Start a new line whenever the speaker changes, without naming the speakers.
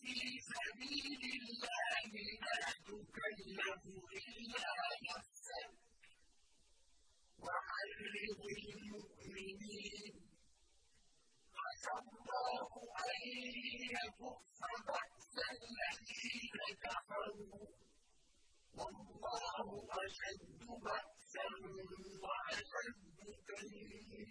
فِي سَبِيلِ اللَّهِ لَا تُكَلَّفُ إِلَّا نَفْسَكَ ۚ وَحَرِّضِ الْمُؤْمِنِينَ ۖ. عَسَى اللَّهُ أَن يَكُفَّ بَأْسَ الَّذِينَ كَفَرُوا ۚ. وَاللَّهُ أَشَدُّ بَأْسًا وَأَشَدُّ تَنكِيلًا